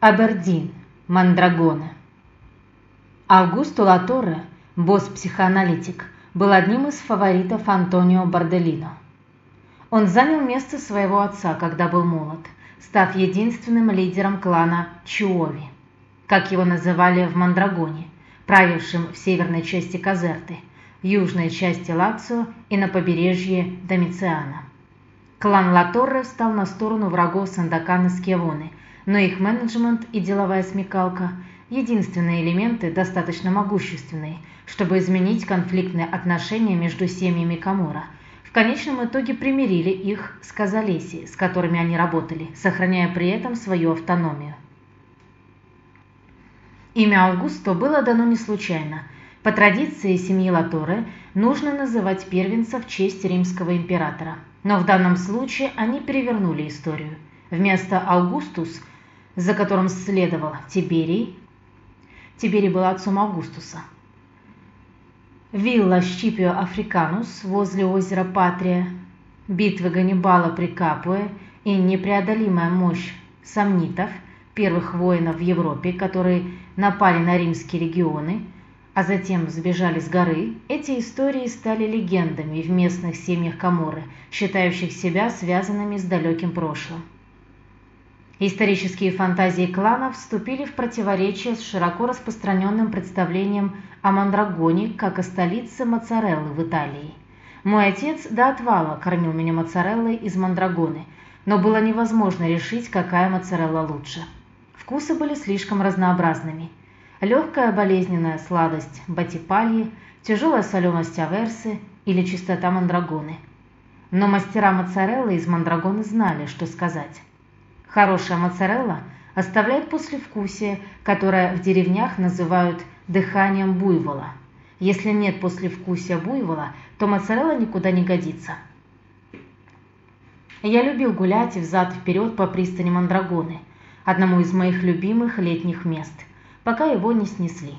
Абердин, Мандрагоны. Аугусто Латорре, босс-психоаналитик, был одним из фаворитов Антонио Барделино. Он занял место своего отца, когда был молод, став единственным лидером клана Чуови, как его называли в Мандрагоне, правившим в северной части Казерты, южной части Лацио и на побережье Домициана. Клан Латорре встал на сторону врагов Сандакана Скевоны – но их менеджмент и деловая смекалка – единственные элементы, достаточно могущественные, чтобы изменить конфликтные отношения между семьями Камора. В конечном итоге примирили их с Казалеси, с которыми они работали, сохраняя при этом свою автономию. Имя Аугусто было дано не случайно. По традиции семьи Латоре нужно называть первенца в честь римского императора. Но в данном случае они перевернули историю. Вместо Аугустус за которым следовал Тиберий. Тиберий был отцом Августуса. Вилла Щипио Африканус возле озера Патрия, битвы Ганнибала при Капуэ и непреодолимая мощь сомнитов, первых воинов в Европе, которые напали на римские регионы, а затем сбежали с горы, эти истории стали легендами в местных семьях Каморы, считающих себя связанными с далеким прошлым. Исторические фантазии кланов вступили в противоречие с широко распространенным представлением о Мандрагоне как о столице моцареллы в Италии. Мой отец до отвала кормил меня моцареллой из Мандрагоны, но было невозможно решить, какая моцарелла лучше. Вкусы были слишком разнообразными. Легкая болезненная сладость батипальи, тяжелая соленость аверсы или чистота мандрагоны. Но мастера моцареллы из мандрагоны знали, что сказать. Хорошая моцарелла оставляет послевкусие, которое в деревнях называют дыханием буйвола. Если нет послевкусия буйвола, то моцарелла никуда не годится. Я любил гулять взад-вперед по пристани Мандрагоны, одному из моих любимых летних мест, пока его не снесли.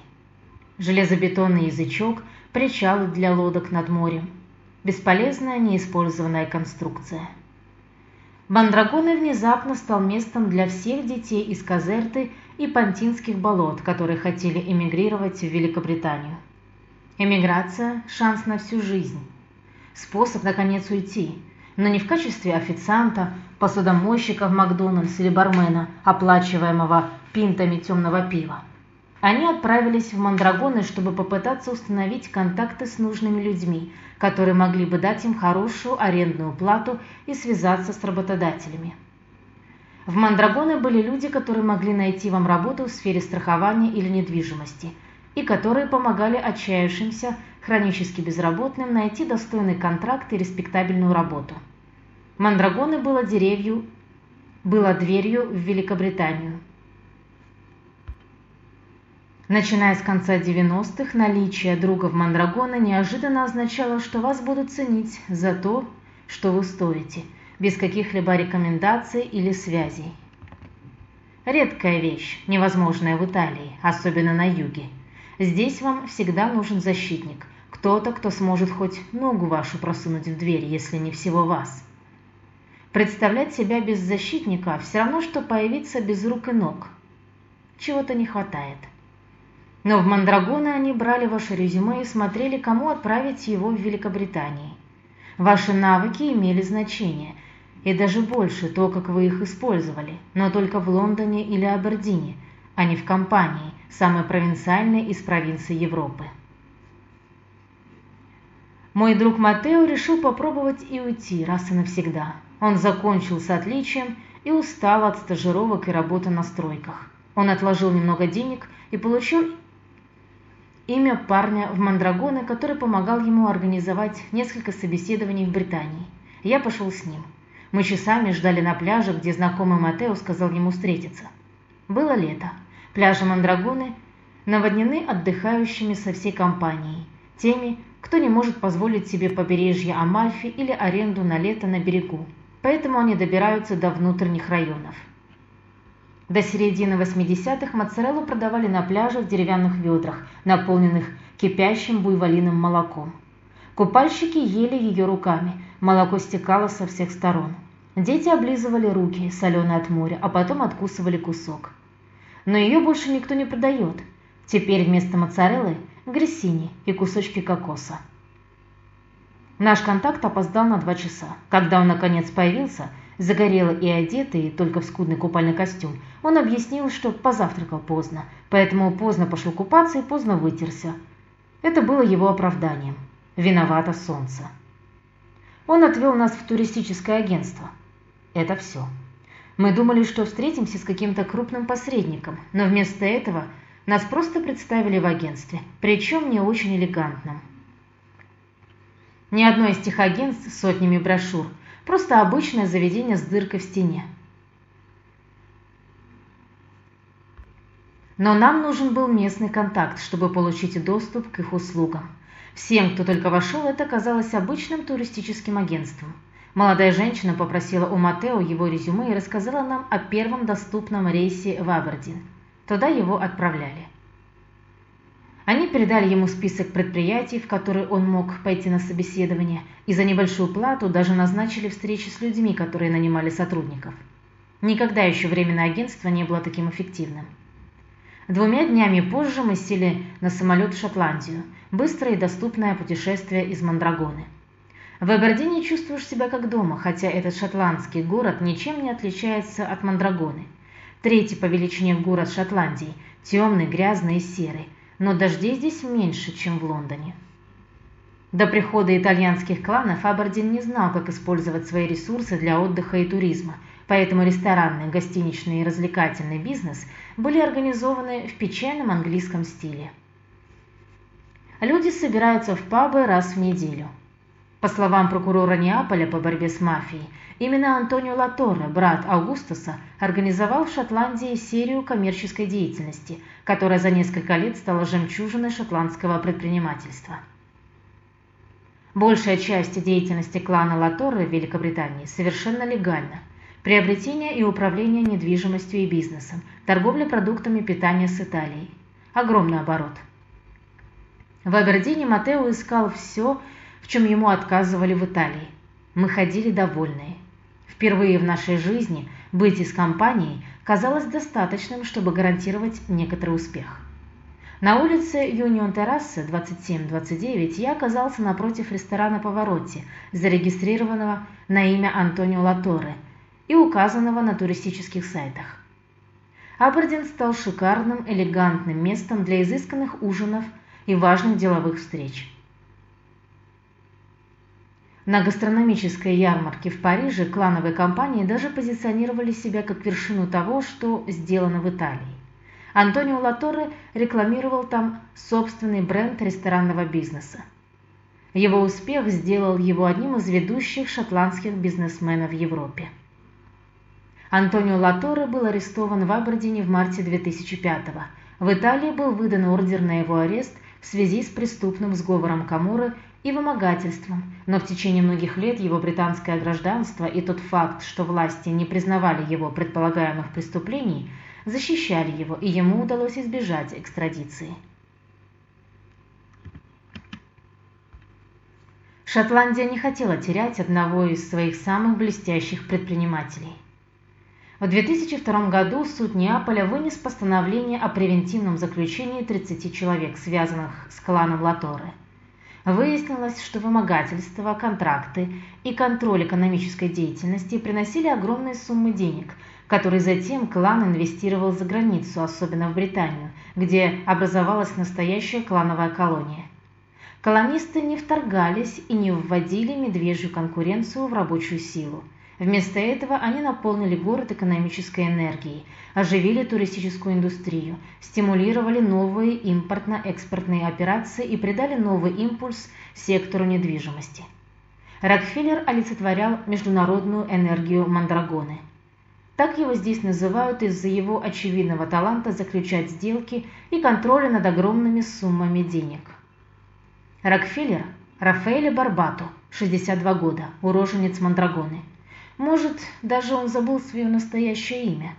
Железобетонный язычок, причалы для лодок над морем. Бесполезная неиспользованная конструкция – Мандрагоны внезапно стал местом для всех детей из Казерты и Пантинских болот, которые хотели эмигрировать в Великобританию. Эмиграция – шанс на всю жизнь. Способ, наконец, уйти, но не в качестве официанта, посудомойщика в Макдональдс или бармена, оплачиваемого пинтами темного пива. Они отправились в Мандрагоны, чтобы попытаться установить контакты с нужными людьми, которые могли бы дать им хорошую арендную плату и связаться с работодателями. В Мандрагоны были люди, которые могли найти вам работу в сфере страхования или недвижимости, и которые помогали отчаявшимся, хронически безработным найти достойный контракт и респектабельную работу. Мандрагоны было деревью, было дверью в Великобританию – Начиная с конца 90-х, наличие друга в Мандрагона неожиданно означало, что вас будут ценить за то, что вы стоите, без каких-либо рекомендаций или связей. Редкая вещь, невозможная в Италии, особенно на юге. Здесь вам всегда нужен защитник, кто-то, кто сможет хоть ногу вашу просунуть в дверь, если не всего вас. Представлять себя без защитника все равно, что появиться без рук и ног. Чего-то не хватает. Но в Мандрагоны они брали ваше резюме и смотрели, кому отправить его в Великобритании. Ваши навыки имели значение, и даже больше то, как вы их использовали, но только в Лондоне или Абердине, а не в компании, самой провинциальной из провинций Европы. Мой друг Матео решил попробовать и уйти раз и навсегда. Он закончил с отличием и устал от стажировок и работы на стройках. Он отложил немного денег и получил имя парня в Мандрагоне, который помогал ему организовать несколько собеседований в Британии. Я пошел с ним. Мы часами ждали на пляже, где знакомый Матео сказал ему встретиться. Было лето. Пляжи Мандрагоны наводнены отдыхающими со всей компанией, теми, кто не может позволить себе побережье Амальфи или аренду на лето на берегу, поэтому они добираются до внутренних районов. До середины 80-х моцареллу продавали на пляже в деревянных ведрах, наполненных кипящим буйволиным молоком. Купальщики ели ее руками, молоко стекало со всех сторон. Дети облизывали руки, соленые от моря, а потом откусывали кусок. но ее больше никто не продает. Теперь вместо моцареллы – грессини и кусочки кокоса. Наш контакт опоздал на два часа. Когда он наконец появился, загорелый и одетый, только в скудный купальный костюм, он объяснил, что позавтракал поздно, поэтому поздно пошел купаться и поздно вытерся. Это было его оправданием. Виновато солнце. Он отвел нас в туристическое агентство. Это все. Мы думали, что встретимся с каким-то крупным посредником, но вместо этого нас просто представили в агентстве, причем не очень элегантном. Ни одно из тех агентств с сотнями брошюр, просто обычное заведение с дыркой в стене. Но нам нужен был местный контакт, чтобы получить доступ к их услугам. Всем, кто только вошел, это казалось обычным туристическим агентством. Молодая женщина попросила у Матео его резюме и рассказала нам о первом доступном рейсе в Абердин. Туда его отправляли. Они передали ему список предприятий, в которые он мог пойти на собеседование, и за небольшую плату даже назначили встречи с людьми, которые нанимали сотрудников. Никогда еще временное агентство не было таким эффективным. Двумя днями позже мы сели на самолет в Шотландию, быстрое и доступное путешествие из Мандрагоны. В Абердине чувствуешь себя как дома, хотя этот шотландский город ничем не отличается от Мандрагоны. Третий по величине город Шотландии, темный, грязный и серый, но дождей здесь меньше, чем в Лондоне. До прихода итальянских кланов Абердин не знал, как использовать свои ресурсы для отдыха и туризма, поэтому ресторанный, гостиничный и развлекательный бизнес были организованы в печальном английском стиле. Люди собираются в пабы раз в неделю – по словам прокурора Неаполя по борьбе с мафией, именно Антонио Латорре, брат Аугустуса, организовал в Шотландии серию коммерческой деятельности, которая за несколько лет стала жемчужиной шотландского предпринимательства. Большая часть деятельности клана Латорре в Великобритании совершенно легальна. Приобретение и управление недвижимостью и бизнесом, торговля продуктами питания с Италией. Огромный оборот. В Абердине Матео искал все, в чем ему отказывали в Италии. Мы ходили довольные. Впервые в нашей жизни быть из компании казалось достаточным, чтобы гарантировать некоторый успех. На улице Юнион Террасы 2729 я оказался напротив ресторана Повороте, зарегистрированного на имя Антонио Латоре и указанного на туристических сайтах. Абердин стал шикарным, элегантным местом для изысканных ужинов и важных деловых встреч. На гастрономической ярмарке в Париже клановые компании даже позиционировали себя как вершину того, что сделано в Италии. Антонио Латорре рекламировал там собственный бренд ресторанного бизнеса. Его успех сделал его одним из ведущих шотландских бизнесменов в Европе. Антонио Латорре был арестован в Абердине в марте 2005 -го. В Италии был выдан ордер на его арест в связи с преступным сговором Каморы и вымогательством, но в течение многих лет его британское гражданство и тот факт, что власти не признавали его предполагаемых преступлений, защищали его, и ему удалось избежать экстрадиции. Шотландия не хотела терять одного из своих самых блестящих предпринимателей. В 2002 году суд Неаполя вынес постановление о превентивном заключении 30 человек, связанных с кланом Латоре. Выяснилось, что вымогательство, контракты и контроль экономической деятельности приносили огромные суммы денег, которые затем клан инвестировал за границу, особенно в Британию, где образовалась настоящая клановая колония. Колонисты не вторгались и не вводили медвежью конкуренцию в рабочую силу – Вместо этого они наполнили город экономической энергией, оживили туристическую индустрию, стимулировали новые импортно-экспортные операции и придали новый импульс сектору недвижимости. Рокфеллер олицетворял международную энергию Мандрагоны. Так его здесь называют из-за его очевидного таланта заключать сделки и контроля над огромными суммами денег. Рокфеллер – Рафаэле Барбату, 62 года, уроженец Мандрагоны – может, даже он забыл свое настоящее имя.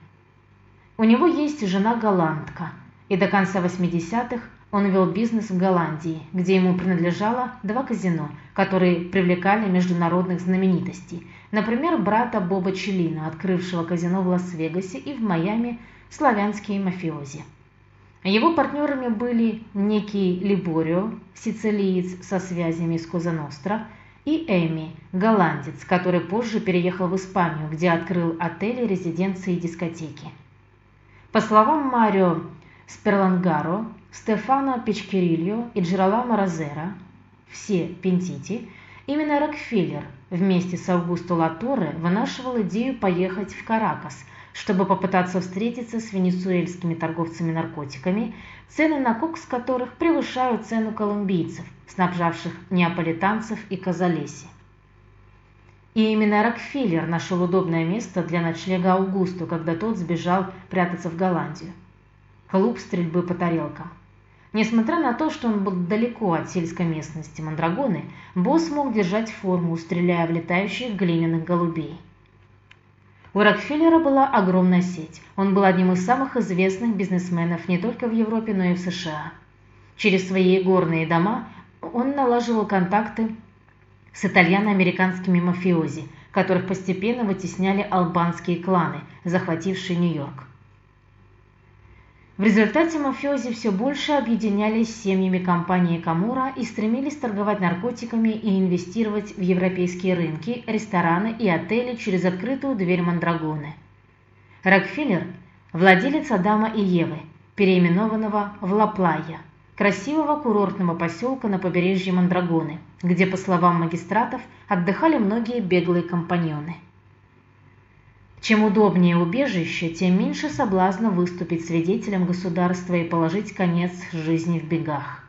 У него есть жена-голландка, и до конца 80-х он вел бизнес в Голландии, где ему принадлежало два казино, которые привлекали международных знаменитостей, например, брата Боба Челина, открывшего казино в Лас-Вегасе и в Майами славянские мафиози. Его партнерами были некий Либорио, сицилиец со связями с Козаностро, и Эми, голландец, который позже переехал в Испанию, где открыл отели, резиденции и дискотеки. По словам Марио Сперлангаро, Стефано Печкерильо и Джероламо Розера, все Пентити, именно Рокфеллер вместе с Аугусто Латорре вынашивал идею поехать в Каракас – чтобы попытаться встретиться с венесуэльскими торговцами наркотиками, цены на кокс которых превышают цену колумбийцев, снабжавших неаполитанцев и Казалеси. И именно Рокфеллер нашел удобное место для ночлега Аугусту, когда тот сбежал прятаться в Голландию. Клуб стрельбы по тарелкам. Несмотря на то, что он был далеко от сельской местности Мандрагоны, босс мог держать форму, стреляя в летающих глиняных голубей. У Рокфеллера была огромная сеть. Он был одним из самых известных бизнесменов не только в Европе, но и в США. Через свои горные дома он налаживал контакты с итальяно-американскими мафиози, которых постепенно вытесняли албанские кланы, захватившие Нью-Йорк. В результате мафиози все больше объединялись с семьями компании Камура и стремились торговать наркотиками и инвестировать в европейские рынки, рестораны и отели через открытую дверь Мандрагоны. Рокфеллер – владелец Адама и Евы, переименованного в Лаплайя, красивого курортного поселка на побережье Мандрагоны, где, по словам магистратов, отдыхали многие беглые компаньоны – чем удобнее убежище, тем меньше соблазна выступить свидетелем государства и положить конец жизни в бегах.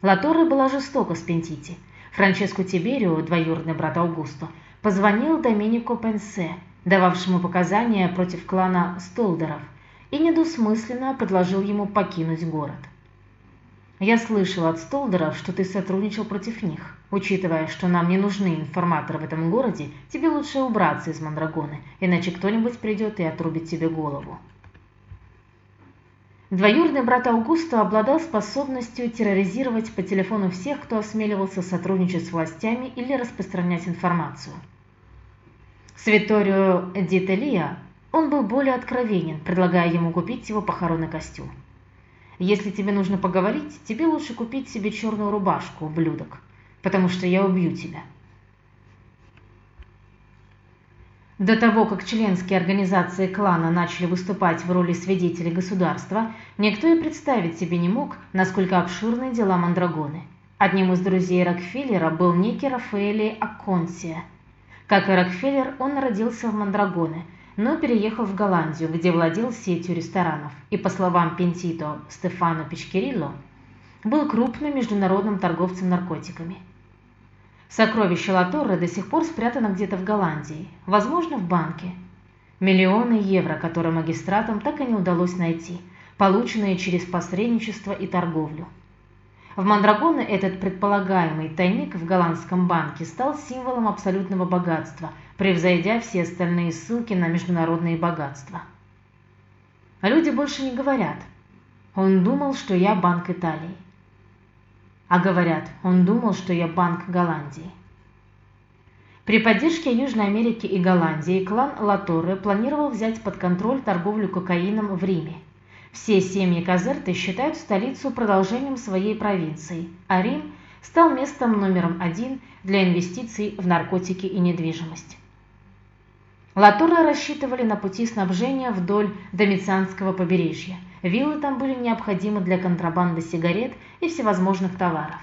Латорре была жестока с Пентити. Франческо Тиберио, двоюродный брат Аугусто, позвонил Доминико Пенсе, дававшему показания против клана Столдеров, и недвусмысленно предложил ему покинуть город. Я слышал от Столдеров, что ты сотрудничал против них. Учитывая, что нам не нужны информаторы в этом городе, тебе лучше убраться из Мандрагоны, иначе кто-нибудь придет и отрубит тебе голову. Двоюродный брат Аугусто обладал способностью терроризировать по телефону всех, кто осмеливался сотрудничать с властями или распространять информацию. С Витторио Дителия он был более откровенен, предлагая ему купить его похоронный костюм. Если тебе нужно поговорить, тебе лучше купить себе черную рубашку, ублюдок, потому что я убью тебя. До того, как членские организации клана начали выступать в роли свидетелей государства, никто и представить себе не мог, насколько обширны дела Мандрагоны. Одним из друзей Рокфеллера был некий Рафаэли Аконсия. Как и Рокфеллер, он родился в Мандрагоне – но переехал в Голландию, где владел сетью ресторанов, и, по словам Пентито Стефано Пичкерилло, был крупным международным торговцем наркотиками. Сокровище Латорре до сих пор спрятано где-то в Голландии, возможно, в банке. Миллионы евро, которые магистратам так и не удалось найти, полученные через посредничество и торговлю. В Мандрагоне этот предполагаемый тайник в голландском банке стал символом абсолютного богатства, превзойдя все остальные ссылки на международные богатства. А люди больше не говорят. Он думал, что я банк Италии. А говорят, он думал, что я банк Голландии. При поддержке Южной Америки и Голландии клан Латорре планировал взять под контроль торговлю кокаином в Риме. Все семьи Казерты считают столицу продолжением своей провинции, а Рим стал местом номером один для инвестиций в наркотики и недвижимость. Латура рассчитывали на пути снабжения вдоль Домицианского побережья. Виллы там были необходимы для контрабанды сигарет и всевозможных товаров.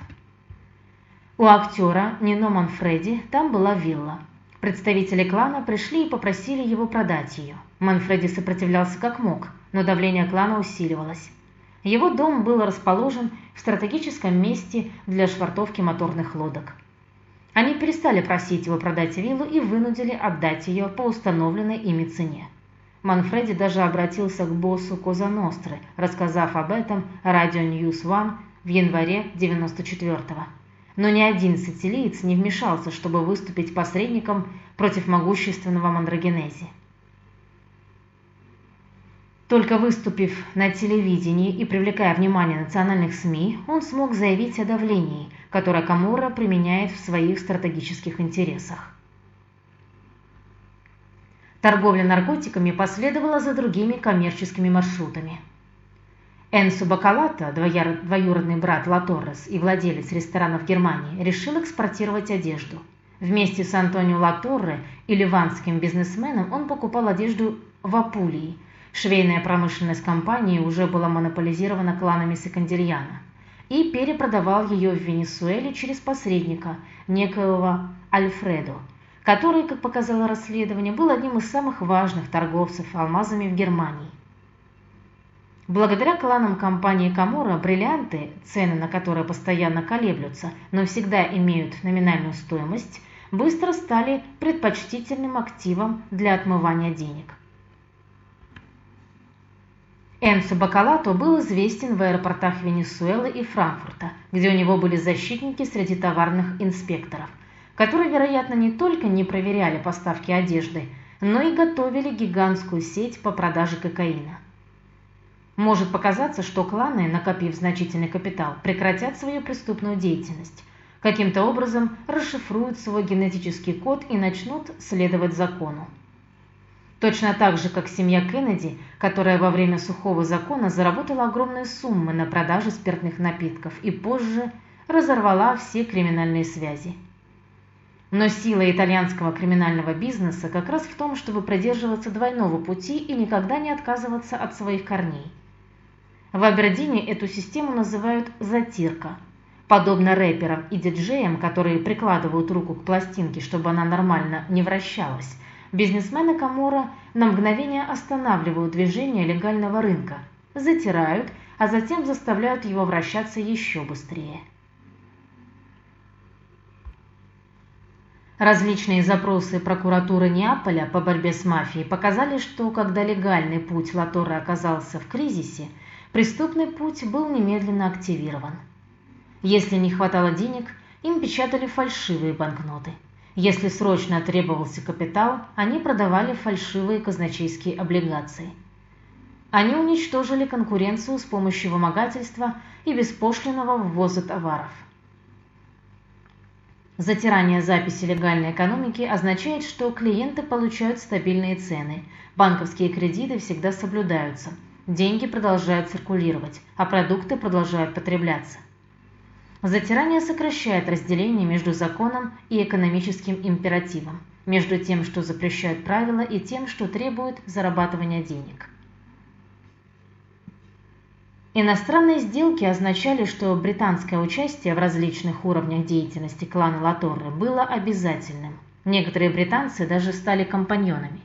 У актера Нино Манфреди там была вилла. Представители клана пришли и попросили его продать ее. Манфреди сопротивлялся как мог – но давление клана усиливалось. Его дом был расположен в стратегическом месте для швартовки моторных лодок. Они перестали просить его продать виллу и вынудили отдать ее по установленной ими цене. Манфреди даже обратился к боссу Коза Ностры, рассказав об этом радио News One в январе 94-го. Но ни один сицилиец не вмешался, чтобы выступить посредником против могущественного Мандрагенези. Только выступив на телевидении и привлекая внимание национальных СМИ, он смог заявить о давлении, которое Каморра применяет в своих стратегических интересах. Торговля наркотиками последовала за другими коммерческими маршрутами. Энсу Бакалата, двоюродный брат Латоррес и владелец ресторана в Германии, решил экспортировать одежду. Вместе с Антонио Латорре и ливанским бизнесменом он покупал одежду в Апулии. Швейная промышленность компании уже была монополизирована кланами Секандильяна и перепродавал ее в Венесуэле через посредника, некоего Альфредо, который, как показало расследование, был одним из самых важных торговцев алмазами в Германии. Благодаря кланам компании Камора бриллианты, цены на которые постоянно колеблются, но всегда имеют номинальную стоимость, быстро стали предпочтительным активом для отмывания денег. Энцо Бакалато был известен в аэропортах Венесуэлы и Франкфурта, где у него были защитники среди товарных инспекторов, которые, вероятно, не только не проверяли поставки одежды, но и готовили гигантскую сеть по продаже кокаина. Может показаться, что кланы, накопив значительный капитал, прекратят свою преступную деятельность, каким-то образом расшифруют свой генетический код и начнут следовать закону. Точно так же, как семья Кеннеди, которая во время сухого закона заработала огромные суммы на продаже спиртных напитков и позже разорвала все криминальные связи. Но сила итальянского криминального бизнеса как раз в том, чтобы придерживаться двойного пути и никогда не отказываться от своих корней – в Абердине эту систему называют «затирка». Подобно рэперам и диджеям, которые прикладывают руку к пластинке, чтобы она нормально не вращалась, бизнесмены Камора на мгновение останавливают движение легального рынка, затирают, а затем заставляют его вращаться еще быстрее. Различные запросы прокуратуры Неаполя по борьбе с мафией показали, что когда легальный путь Латоры оказался в кризисе – преступный путь был немедленно активирован. Если не хватало денег, им печатали фальшивые банкноты. Если срочно требовался капитал, они продавали фальшивые казначейские облигации. Они уничтожили конкуренцию с помощью вымогательства и беспошлинного ввоза товаров. Затирание записи легальной экономики означает, что клиенты получают стабильные цены, банковские кредиты всегда соблюдаются – деньги продолжают циркулировать, а продукты продолжают потребляться. Затирание сокращает разделение между законом и экономическим императивом, между тем, что запрещают правила, и тем, что требует зарабатывания денег. Иностранные сделки означали, что британское участие в различных уровнях деятельности клана Латорре было обязательным. Некоторые британцы даже стали компаньонами.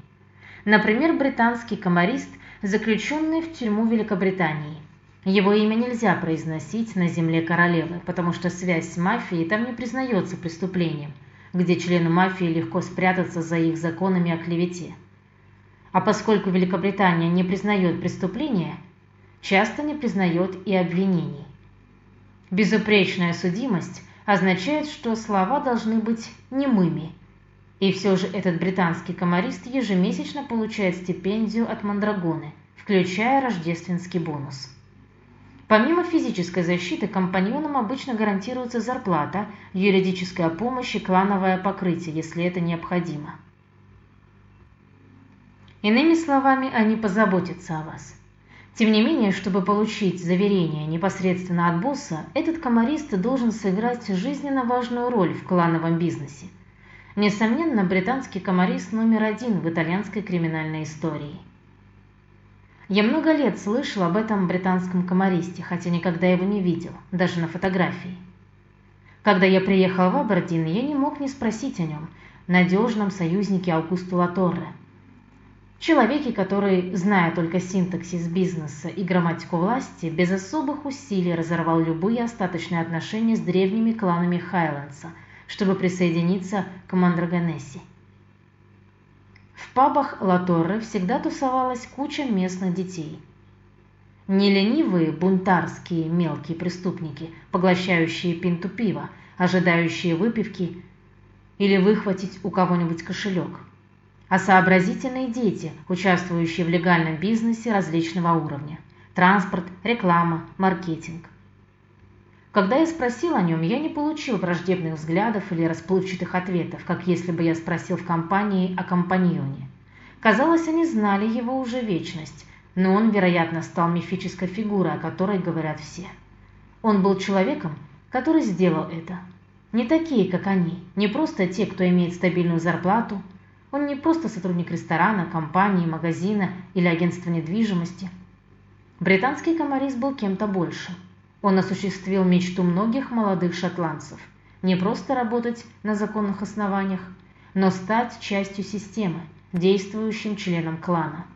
Например, британский комарист заключенный в тюрьму Великобритании. Его имя нельзя произносить на земле королевы, потому что связь с мафией там не признается преступлением, где члену мафии легко спрятаться за их законами о клевете. А поскольку Великобритания не признает преступления, часто не признает и обвинений. Безупречная судимость означает, что слова должны быть немыми – и все же этот британский комарист ежемесячно получает стипендию от Мандрагоны, включая рождественский бонус. Помимо физической защиты, компаньонам обычно гарантируется зарплата, юридическая помощь и клановое покрытие, если это необходимо. Иными словами, они позаботятся о вас. Тем не менее, чтобы получить заверение непосредственно от босса, этот комарист должен сыграть жизненно важную роль в клановом бизнесе – Несомненно, британский комарист номер один в итальянской криминальной истории. Я много лет слышал об этом британском комаристе, хотя никогда его не видел, даже на фотографии. Когда я приехал в Абердин, я не мог не спросить о нем, надежном союзнике Аугусту Латорре. Человеке, который, зная только синтаксис бизнеса и грамматику власти, без особых усилий разорвал любые остаточные отношения с древними кланами Хайлендса – чтобы присоединиться к Мандрагонессе. В пабах Латорре всегда тусовалась куча местных детей. Не ленивые бунтарские мелкие преступники, поглощающие пинту пива, ожидающие выпивки или выхватить у кого-нибудь кошелек, а сообразительные дети, участвующие в легальном бизнесе различного уровня – транспорт, реклама, маркетинг – когда я спросил о нем, я не получил враждебных взглядов или расплывчатых ответов, как если бы я спросил в компании о компаньоне. Казалось, они знали его уже вечность, но он, вероятно, стал мифической фигурой, о которой говорят все. Он был человеком, который сделал это. Не такие, как они, не просто те, кто имеет стабильную зарплату. Он не просто сотрудник ресторана, компании, магазина или агентства недвижимости. Британский комарист был кем-то больше. Он осуществил мечту многих молодых шотландцев – не просто работать на законных основаниях, но стать частью системы, действующим членом клана.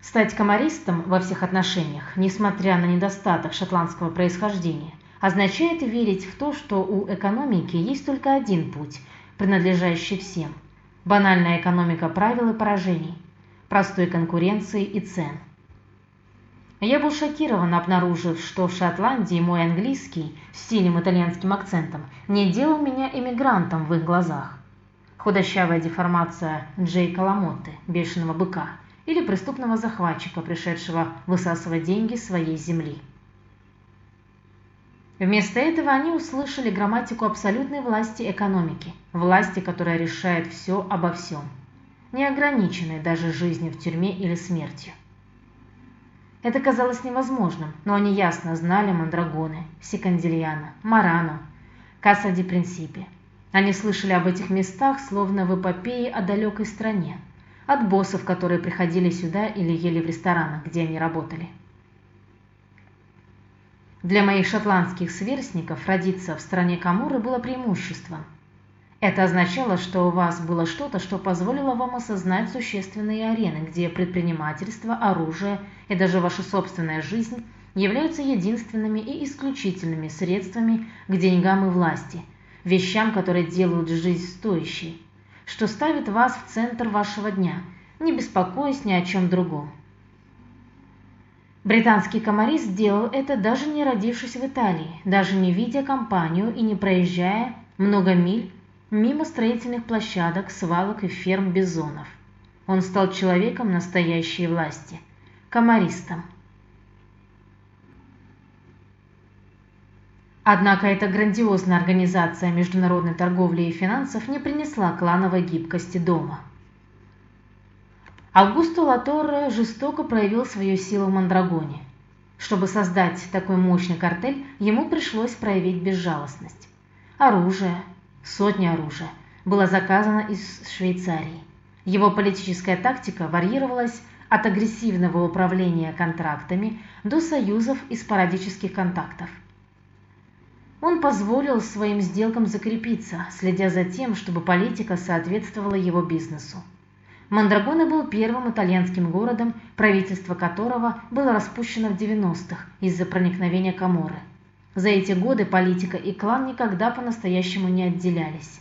Стать комаристом во всех отношениях, несмотря на недостаток шотландского происхождения, означает верить в то, что у экономики есть только один путь, принадлежащий всем. Банальная экономика правил и поражений, простой конкуренции и цен. Я был шокирован, обнаружив, что в Шотландии мой английский с сильным итальянским акцентом не делал меня эмигрантом в их глазах. Худощавая деформация Джейка Ламотты, бешеного быка, или преступного захватчика, пришедшего высасывать деньги своей земли. Вместо этого они услышали грамматику абсолютной власти экономики, власти, которая решает все обо всем, не ограниченной даже жизнью в тюрьме или смертью. Это казалось невозможным, но они ясно знали Мандрагоны, Секандильяна, Марану, Касса ди Принципе. Они слышали об этих местах, словно в эпопее о далекой стране, от боссов, которые приходили сюда или ели в ресторанах, где они работали. Для моих шотландских сверстников родиться в стране Камуры было преимуществом – это означало, что у вас было что-то, что позволило вам осознать существенные арены, где предпринимательство, оружие и даже ваша собственная жизнь являются единственными и исключительными средствами к деньгам и власти, вещам, которые делают жизнь стоящей, что ставит вас в центр вашего дня, не беспокоясь ни о чем другом. Британский комарист сделал это даже не родившись в Италии, даже не видя компанию и не проезжая много миль мимо строительных площадок, свалок и ферм бизонов. Он стал человеком настоящей власти, комаристом. Однако эта грандиозная организация международной торговли и финансов не принесла клановой гибкости дома. Аугусто Латорре жестоко проявил свою силу в Мандрагоне. Чтобы создать такой мощный картель, ему пришлось проявить безжалостность. Оружие, сотни оружия, было заказано из Швейцарии. Его политическая тактика варьировалась от агрессивного управления контрактами до союзов и спорадических контактов. Он позволил своим сделкам закрепиться, следя за тем, чтобы политика соответствовала его бизнесу. Мандрагоне был первым итальянским городом, правительство которого было распущено в 90-х из-за проникновения Каморы – за эти годы политика и клан никогда по-настоящему не отделялись.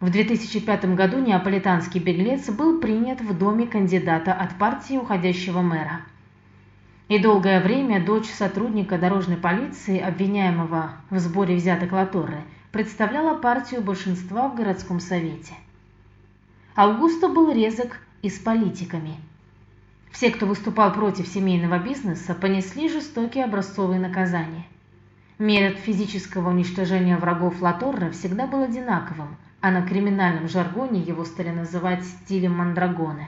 В 2005 году неаполитанский беглец был принят в доме кандидата от партии уходящего мэра. И долгое время дочь сотрудника дорожной полиции, обвиняемого в сборе взяток Латорре, представляла партию большинства в городском совете. Аугусто был резок и с политиками – все, кто выступал против семейного бизнеса, понесли жестокие образцовые наказания. Метод физического уничтожения врагов Латорра всегда был одинаковым, а на криминальном жаргоне его стали называть стилем мандрагоны.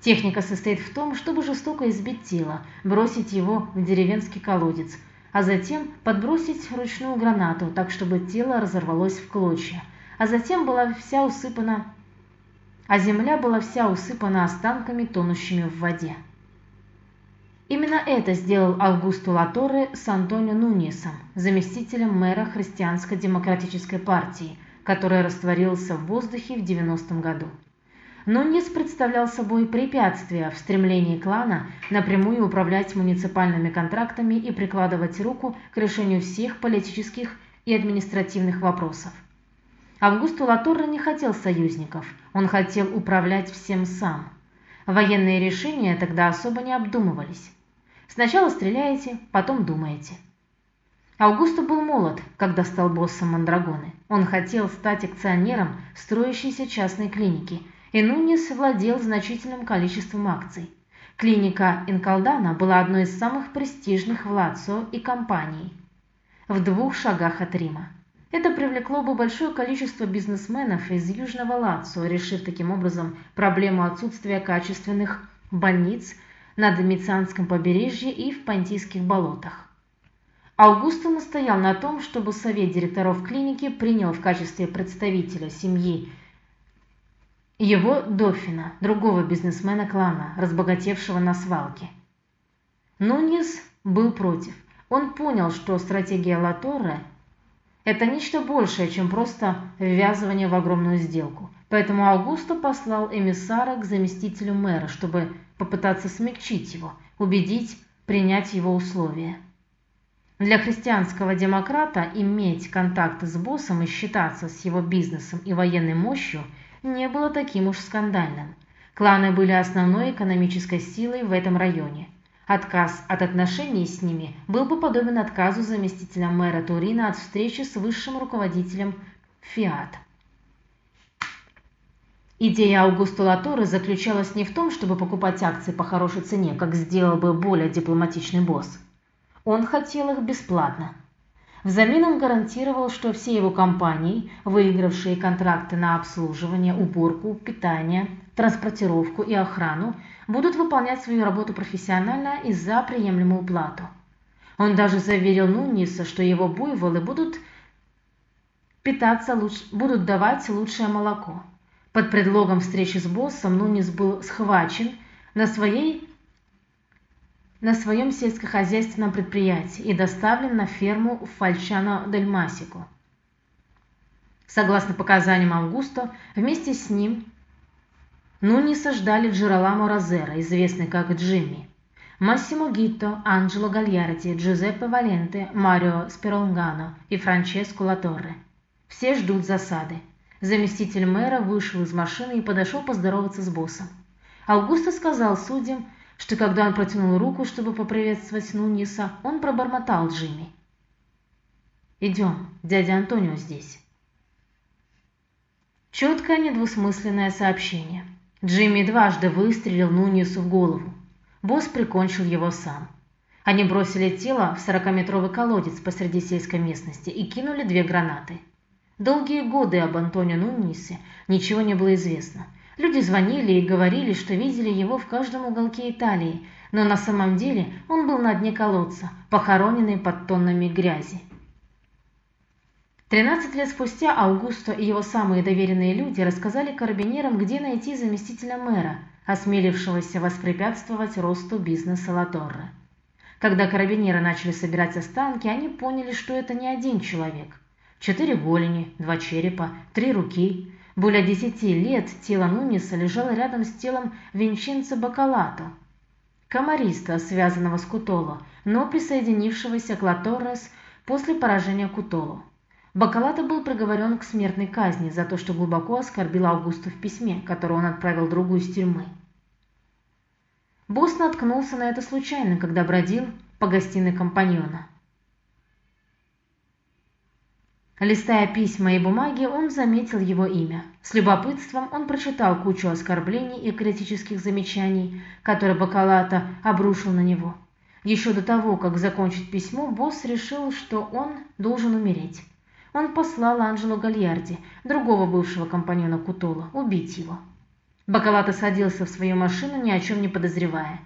Техника состоит в том, чтобы жестоко избить тело, бросить его в деревенский колодец, а затем подбросить ручную гранату, так чтобы тело разорвалось в клочья, а затем была вся усыпана а земля была вся усыпана останками, тонущими в воде. Именно это сделал Аугусто Латорре с Антонио Нуньесом, заместителем мэра Христианско-демократической партии, который растворился в воздухе в 90-м году. Нуньес представлял собой препятствие в стремлении клана напрямую управлять муниципальными контрактами и прикладывать руку к решению всех политических и административных вопросов. Августу Латорре не хотел союзников, он хотел управлять всем сам. Военные решения тогда особо не обдумывались. Сначала стреляете, потом думаете. Аугусто был молод, когда стал боссом Мандрагоны. Он хотел стать акционером строящейся частной клиники, и Нунис владел значительным количеством акций. Клиника Инкалдана была одной из самых престижных в Лацио и компанией. В двух шагах от Рима. Это привлекло бы большое количество бизнесменов из Южного Лацио, решив таким образом проблему отсутствия качественных больниц на Домицианском побережье и в Понтийских болотах. Аугусто настоял на том, чтобы совет директоров клиники принял в качестве представителя семьи его Дофина, другого бизнесмена клана, разбогатевшего на свалке. Нунис был против. Он понял, что стратегия Латорре – это нечто большее, чем просто ввязывание в огромную сделку. Поэтому Аугусто послал эмиссара к заместителю мэра, чтобы попытаться смягчить его, убедить принять его условия. Для христианского демократа иметь контакты с боссом и считаться с его бизнесом и военной мощью не было таким уж скандальным. Кланы были основной экономической силой в этом районе. Отказ от отношений с ними был бы подобен отказу заместителя мэра Турина от встречи с высшим руководителем Фиат. Идея Аугусто Латоре заключалась не в том, чтобы покупать акции по хорошей цене, как сделал бы более дипломатичный босс. Он хотел их бесплатно. Взамен он гарантировал, что все его компании, выигравшие контракты на обслуживание, уборку, питание, транспортировку и охрану, будут выполнять свою работу профессионально и за приемлемую плату. Он даже заверил Нуниса, что его буйволы будут питаться лучше, будут давать лучшее молоко. Под предлогом встречи с боссом Нунис был схвачен на своей на своем сельскохозяйственном предприятии и доставлен на ферму в Фальчано-дель-Масико. Согласно показаниям Аугусто, вместе с ним Нуниса ждали Джероламо Розера, известный как Джимми, Массимо Гитто, Анджело Гальярди, Джузеппе Валенте, Марио Спиролгано и Франческо Латорре. Все ждут засады. Заместитель мэра вышел из машины и подошел поздороваться с боссом. Аугусто сказал судьям, что когда он протянул руку, чтобы поприветствовать Нуниса, он пробормотал Джимми. «Идем, дядя Антонио здесь». Четкое недвусмысленное сообщение. Джимми дважды выстрелил Нунису в голову. Босс прикончил его сам. Они бросили тело в сорокаметровый колодец посреди сельской местности и кинули две гранаты. Долгие годы об Антонио Нунисе ничего не было известно. Люди звонили и говорили, что видели его в каждом уголке Италии, но на самом деле он был на дне колодца, похороненный под тоннами грязи. Тринадцать лет спустя Аугусто и его самые доверенные люди рассказали карабинерам, где найти заместителя мэра, осмелившегося воспрепятствовать росту бизнеса Латорре. Когда карабинеры начали собирать останки, они поняли, что это не один человек – Четыре голени, два черепа, три руки. Более десяти лет тело Нуниса лежало рядом с телом Винченцо Бакалато, комариста, связанного с Кутоло, но присоединившегося к Латоррес после поражения Кутоло. Бакалато был приговорен к смертной казни за то, что глубоко оскорбил Аугусту в письме, которое он отправил другу из тюрьмы. Босс наткнулся на это случайно, когда бродил по гостиной компаньона. Листая письма и бумаги, он заметил его имя. С любопытством он прочитал кучу оскорблений и критических замечаний, которые Бакалата обрушил на него. Еще до того, как закончить письмо, босс решил, что он должен умереть. Он послал Анджело Гальярди, другого бывшего компаньона Кутола, убить его. Бакалата садился в свою машину, ни о чем не подозревая.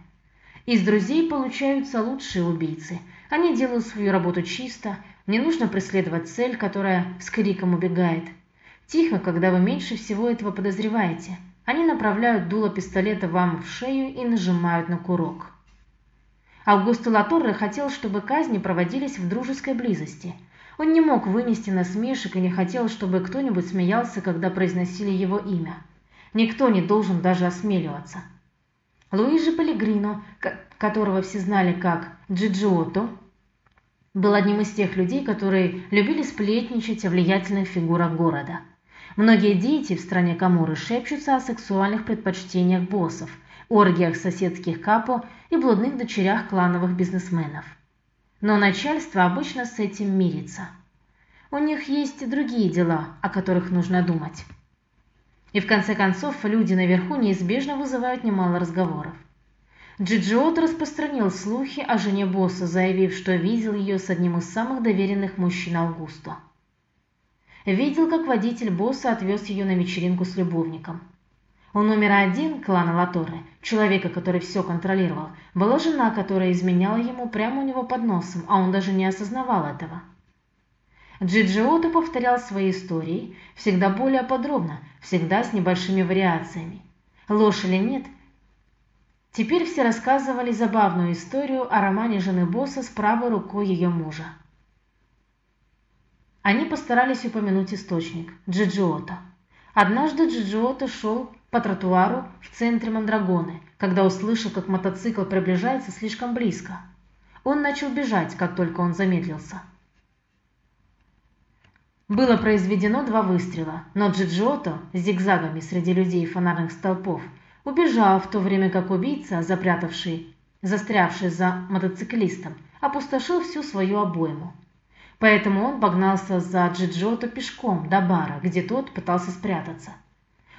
Из друзей получаются лучшие убийцы. Они делают свою работу чисто, не нужно преследовать цель, которая с криком убегает. Тихо, когда вы меньше всего этого подозреваете. Они направляют дуло пистолета вам в шею и нажимают на курок. Аугусто Латорре хотел, чтобы казни проводились в дружеской близости. Он не мог вынести насмешек и не хотел, чтобы кто-нибудь смеялся, когда произносили его имя. Никто не должен даже осмеливаться. Луиджи Пелегрино, которого все знали как Джиджиото, был одним из тех людей, которые любили сплетничать о влиятельных фигурах города. Многие дети в стране Камуры шепчутся о сексуальных предпочтениях боссов, оргиях соседских капо и блудных дочерях клановых бизнесменов. Но начальство обычно с этим мирится. У них есть и другие дела, о которых нужно думать. И в конце концов люди наверху неизбежно вызывают немало разговоров. Джиджиот распространил слухи о жене босса, заявив, что видел ее с одним из самых доверенных мужчин Аугусто. видел, как водитель босса отвез ее на вечеринку с любовником. У номера один клана Латоры, человека, который все контролировал, была жена, которая изменяла ему прямо у него под носом, а он даже не осознавал этого. Джиджиото повторял свои истории, всегда более подробно, всегда с небольшими вариациями. Ложь или нет, теперь все рассказывали забавную историю о романе жены босса с правой рукой ее мужа. Они постарались упомянуть источник – Джиджиото. Однажды Джиджиото шел по тротуару в центре Мандрагоны, когда услышал, как мотоцикл приближается слишком близко. Он начал бежать, как только он замедлился. Было произведено два выстрела, но Джиджиото зигзагами среди людей и фонарных столпов убежал, в то время как убийца, запрятавший, застрявший за мотоциклистом, опустошил всю свою обойму. Поэтому он погнался за Джиджиото пешком до бара, где тот пытался спрятаться.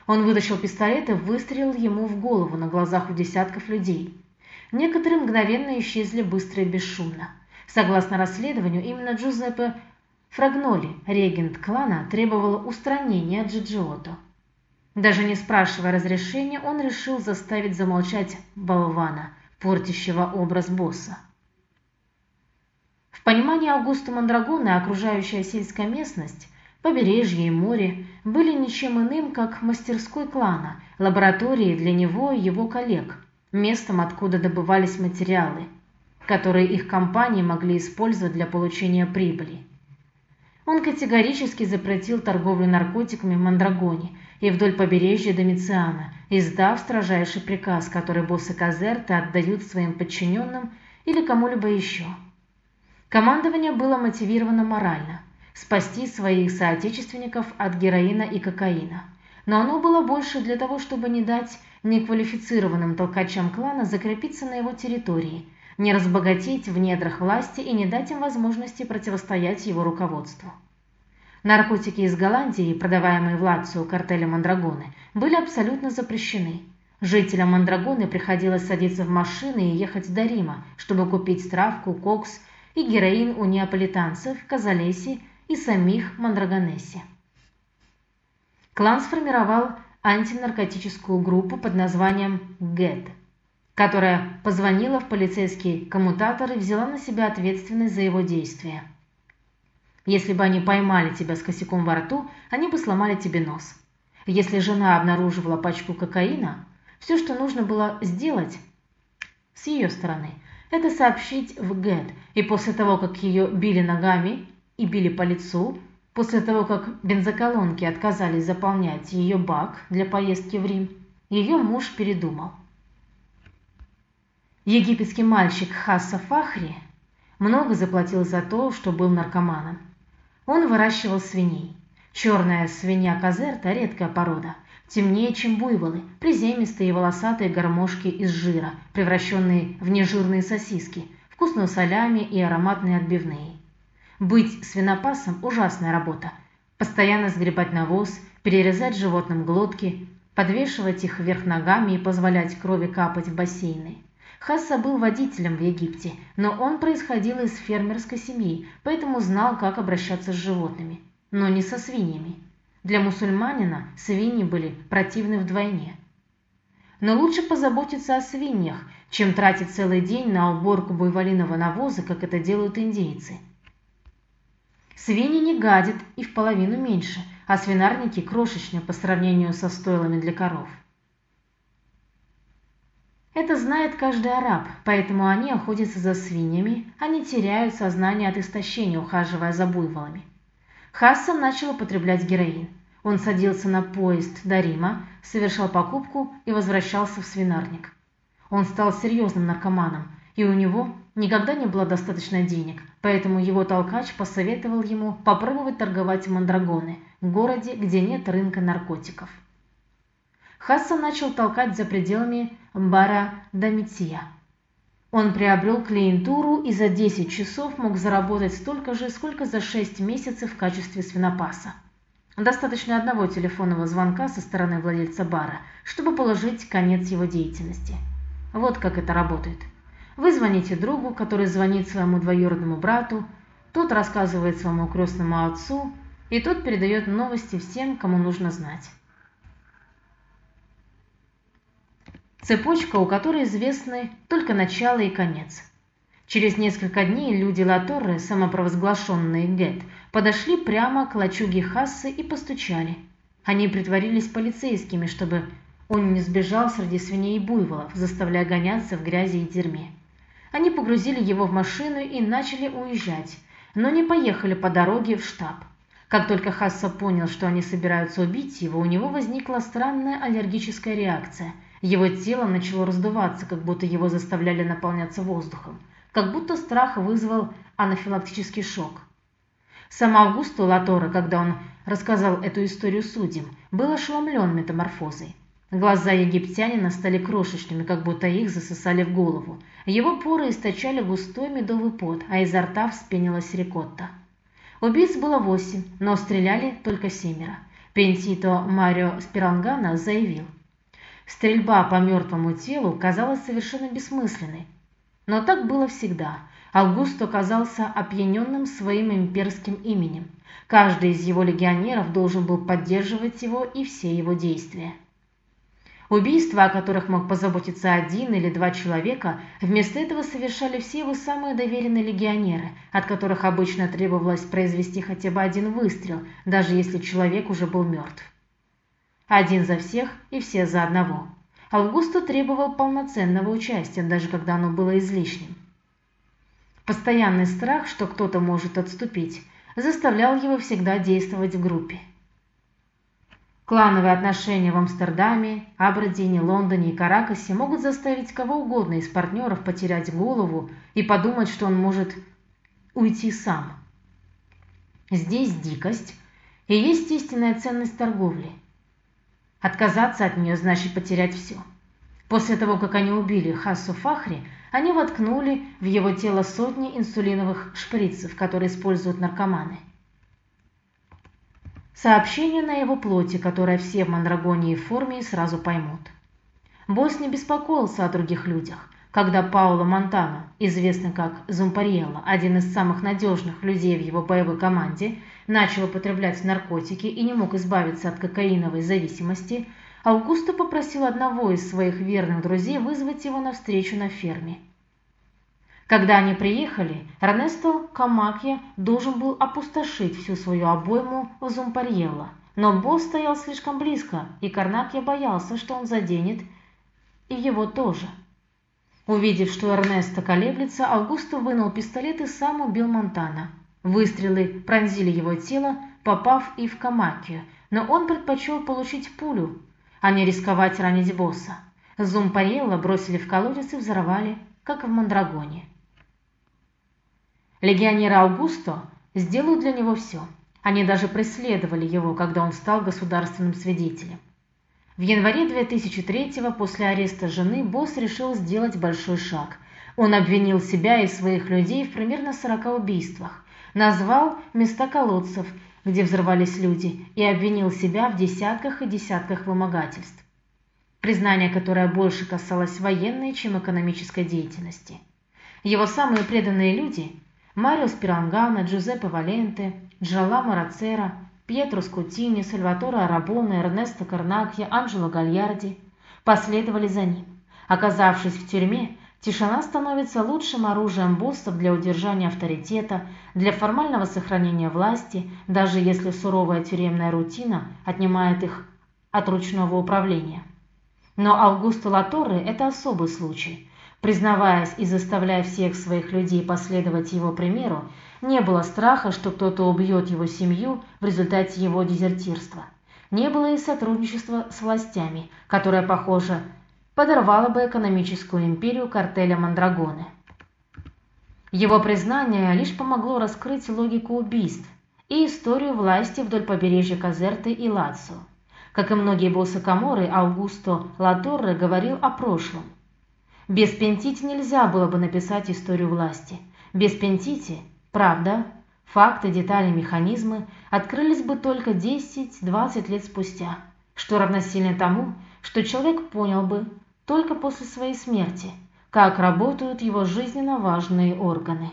Он вытащил пистолет и выстрелил ему в голову на глазах у десятков людей. Некоторые мгновенно исчезли быстро и бесшумно. Согласно расследованию, именно Джузеппе Фрагноли, регент клана, требовал устранения Джиджиото. Даже не спрашивая разрешения, он решил заставить замолчать болвана, портящего образ босса. В понимании Августа Мандрагона окружающая сельская местность побережье и море были ничем иным, как мастерской клана, лабораторией для него и его коллег, местом, откуда добывались материалы, которые их компании могли использовать для получения прибыли. Он категорически запретил торговлю наркотиками в Мандрагоне и вдоль побережья Домициана, издав строжайший приказ, который боссы Казерты отдают своим подчиненным или кому-либо еще. Командование было мотивировано морально – спасти своих соотечественников от героина и кокаина. Но оно было больше для того, чтобы не дать неквалифицированным толкачам клана закрепиться на его территории, не разбогатеть в недрах власти и не дать им возможности противостоять его руководству. Наркотики из Голландии, продаваемые в Лацио картелем Мандрагоны, были абсолютно запрещены. Жителям Мандрагоны приходилось садиться в машины и ехать до Рима, чтобы купить травку, кокс и героин у неаполитанцев, казалеси и самих Мандрагонесси. Клан сформировал антинаркотическую группу под названием ГЭД, которая позвонила в полицейский коммутатор и взяла на себя ответственность за его действия. Если бы они поймали тебя с косяком во рту, они бы сломали тебе нос. Если жена обнаруживала пачку кокаина, все, что нужно было сделать с ее стороны, это сообщить в ГЭД, и после того, как ее били ногами и били по лицу после того, как бензоколонки отказались заполнять ее бак для поездки в Рим, ее муж передумал. Египетский мальчик Хасса Фахри много заплатил за то, что был наркоманом. Он выращивал свиней. Черная свинья казерта – редкая порода, темнее, чем буйволы, приземистые волосатые гармошки из жира, превращенные в нежирные сосиски, вкусную солями и ароматные отбивные. Быть свинопасом – ужасная работа. Постоянно сгребать навоз, перерезать животным глотки, подвешивать их вверх ногами и позволять крови капать в бассейны. Хасса был водителем в Египте, но он происходил из фермерской семьи, поэтому знал, как обращаться с животными. Но не со свиньями. Для мусульманина свиньи были противны вдвойне. Но лучше позаботиться о свиньях, чем тратить целый день на уборку буйволиного навоза, как это делают индейцы. Свиньи не гадят и в половину меньше, а свинарники крошечны по сравнению со стойлами для коров. Это знает каждый араб, поэтому они охотятся за свиньями, они теряют сознание от истощения, ухаживая за буйволами. Хассан начал употреблять героин. Он садился на поезд до Рима, совершал покупку и возвращался в свинарник. Он стал серьезным наркоманом, и у него никогда не было достаточно денег, поэтому его толкач посоветовал ему попробовать торговать в Мандрагоне, городе, где нет рынка наркотиков. Хассан начал толкать за пределами бара Домития. Он приобрел клиентуру и за 10 часов мог заработать столько же, сколько за 6 месяцев в качестве свинопаса. Достаточно одного телефонного звонка со стороны владельца бара, чтобы положить конец его деятельности. Вот как это работает. Вы звоните другу, который звонит своему двоюродному брату, тот рассказывает своему крестному отцу, и тот передает новости всем, кому нужно знать. Цепочка, у которой известны только начало и конец. Через несколько дней люди Латорры, самопровозглашенные Гет, подошли прямо к лачуге Хассы и постучали. Они притворились полицейскими, чтобы он не сбежал среди свиней и буйволов, заставляя гоняться в грязи и дерьме. Они погрузили его в машину и начали уезжать, но не поехали по дороге в штаб. Как только Хасса понял, что они собираются убить его, у него возникла странная аллергическая реакция. Его тело начало раздуваться, как будто его заставляли наполняться воздухом, как будто страх вызвал анафилактический шок. Сам Августо Латора, когда он рассказал эту историю судьям, был ошеломлен метаморфозой. Глаза египтянина стали крошечными, как будто их засосали в голову. Его поры источали густой медовый пот, а изо рта вспенилась рикотта. Убийц было восемь, но стреляли только семеро. Пентито Марио Спирангана заявил. Стрельба по мертвому телу казалась совершенно бессмысленной. Но так было всегда. Августо казался опьяненным своим имперским именем. Каждый из его легионеров должен был поддерживать его и все его действия. Убийства, о которых мог позаботиться один или два человека, вместо этого совершали все его самые доверенные легионеры, от которых обычно требовалось произвести хотя бы один выстрел, даже если человек уже был мертв. Один за всех и все за одного. Августо требовал полноценного участия, даже когда оно было излишним. Постоянный страх, что кто-то может отступить, заставлял его всегда действовать в группе. Клановые отношения в Амстердаме, Абердине, Лондоне и Каракасе могут заставить кого угодно из партнеров потерять голову и подумать, что он может уйти сам. Здесь дикость и есть истинная ценность торговли. Отказаться от нее значит потерять все. После того, как они убили Хассу Фахри, они воткнули в его тело сотни инсулиновых шприцев, которые используют наркоманы – Сообщение на его плоти, которое все в Мандрагоне и Формии сразу поймут. Босс не беспокоился о других людях. Когда Пауло Монтано, известный как Зумпариелло, один из самых надежных людей в его боевой команде, начал употреблять наркотики и не мог избавиться от кокаиновой зависимости, Аугусто попросил одного из своих верных друзей вызвать его на встречу на ферме. Когда они приехали, Эрнесто Камакья должен был опустошить всю свою обойму в Зумпарьелло, но босс стоял слишком близко, и Карнакья боялся, что он заденет и его тоже. Увидев, что Эрнесто колеблется, Аугусто вынул пистолет и сам убил Монтана. Выстрелы пронзили его тело, попав и в Камакию, но он предпочел получить пулю, а не рисковать ранить босса. Зумпарелло бросили в колодец и взорвали, как в Мандрагоне. Легионеры Аугусто сделают для него все. Они даже преследовали его, когда он стал государственным свидетелем. В январе 2003-го, после ареста жены, босс решил сделать большой шаг. Он обвинил себя и своих людей в примерно 40 убийствах, назвал места колодцев, где взорвались люди, и обвинил себя в десятках и десятках вымогательств. Признание, которое больше касалось военной, чем экономической деятельности. Его самые преданные люди Марио Спирангано, Джузеппе Валенте, Джаламо Рацера, Пьетро Скутини, Сальваторе Арабоне, Эрнесто Карнакья, Анджело Гальярди последовали за ним. Оказавшись в тюрьме, тишина становится лучшим оружием боссов для удержания авторитета, для формального сохранения власти, даже если суровая тюремная рутина отнимает их от ручного управления. Но Аугусто Латорре – это особый случай – Признаваясь и заставляя всех своих людей последовать его примеру, не было страха, что кто-то убьет его семью в результате его дезертирства. Не было и сотрудничества с властями, которое, похоже, подорвало бы экономическую империю картеля Мандрагоны. Его признание лишь помогло раскрыть логику убийств и историю власти вдоль побережья Казерты и Лацио. Как и многие боссы Каморы, Аугусто Латорре говорил о прошлом – без Пентити нельзя было бы написать историю власти. Без Пентити, правда, факты, детали, механизмы открылись бы только 10-20 лет спустя, что равносильно тому, что человек понял бы только после своей смерти, как работают его жизненно важные органы.